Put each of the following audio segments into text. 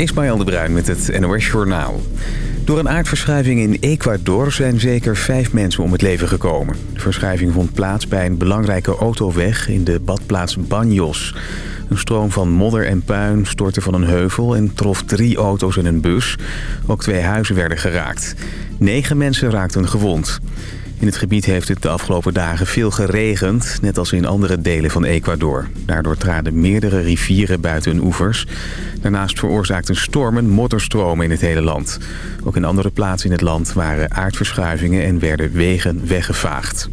Ismaël de Bruin met het NOS Journaal. Door een aardverschuiving in Ecuador zijn zeker vijf mensen om het leven gekomen. De verschuiving vond plaats bij een belangrijke autoweg in de badplaats Baños. Een stroom van modder en puin stortte van een heuvel en trof drie auto's en een bus. Ook twee huizen werden geraakt. Negen mensen raakten gewond. In het gebied heeft het de afgelopen dagen veel geregend, net als in andere delen van Ecuador. Daardoor traden meerdere rivieren buiten hun oevers. Daarnaast veroorzaakten stormen modderstromen in het hele land. Ook in andere plaatsen in het land waren aardverschuivingen en werden wegen weggevaagd.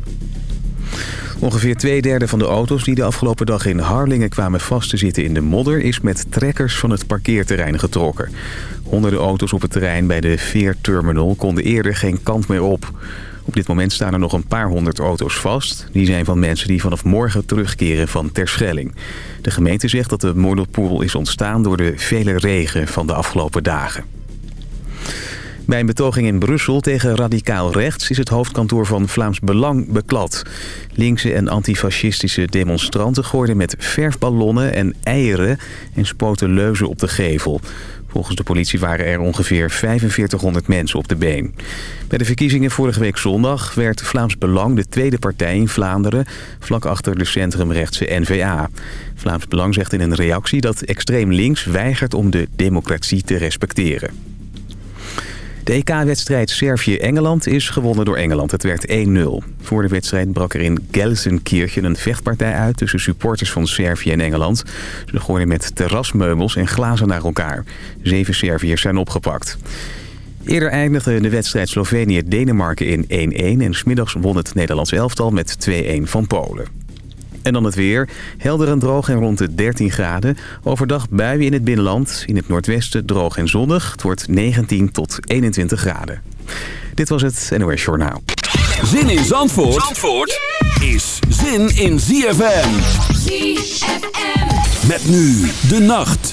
Ongeveer twee derde van de auto's die de afgelopen dag in Harlingen kwamen vast te zitten in de modder... is met trekkers van het parkeerterrein getrokken. Honderden auto's op het terrein bij de veerterminal konden eerder geen kant meer op. Op dit moment staan er nog een paar honderd auto's vast. Die zijn van mensen die vanaf morgen terugkeren van Terschelling. De gemeente zegt dat de modderpoel is ontstaan door de vele regen van de afgelopen dagen. Bij een betoging in Brussel tegen radicaal rechts is het hoofdkantoor van Vlaams Belang beklad. Linkse en antifascistische demonstranten gooiden met verfballonnen en eieren en spoten leuzen op de gevel. Volgens de politie waren er ongeveer 4500 mensen op de been. Bij de verkiezingen vorige week zondag werd Vlaams Belang de tweede partij in Vlaanderen... vlak achter de centrumrechtse N-VA. Vlaams Belang zegt in een reactie dat extreem links weigert om de democratie te respecteren. De EK-wedstrijd Servië-Engeland is gewonnen door Engeland. Het werd 1-0. Voor de wedstrijd brak er in Gelsenkirchen een vechtpartij uit... tussen supporters van Servië en Engeland. Ze gooiden met terrasmeubels en glazen naar elkaar. Zeven Serviërs zijn opgepakt. Eerder eindigde de wedstrijd Slovenië-Denemarken in 1-1... en smiddags won het Nederlands elftal met 2-1 van Polen. En dan het weer. Helder en droog en rond de 13 graden. Overdag buien in het binnenland. In het noordwesten droog en zonnig. Het wordt 19 tot 21 graden. Dit was het NOS Journaal. Zin in Zandvoort, Zandvoort is zin in ZFM. ZFM. Met nu de nacht.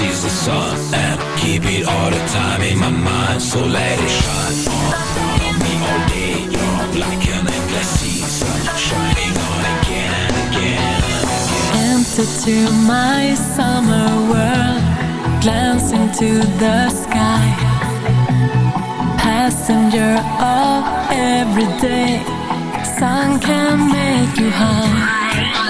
sees the sun And keep it all the time in my mind So let it shine. On on me all day You're like an endless season Shining on again and again, again. Enter to my summer world Glance into the sky. Passenger of every day Sun can make you high.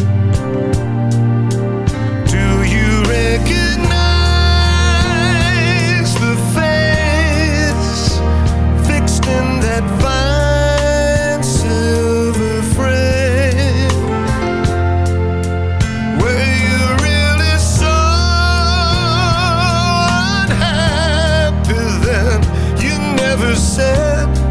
said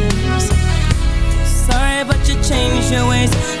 change your ways.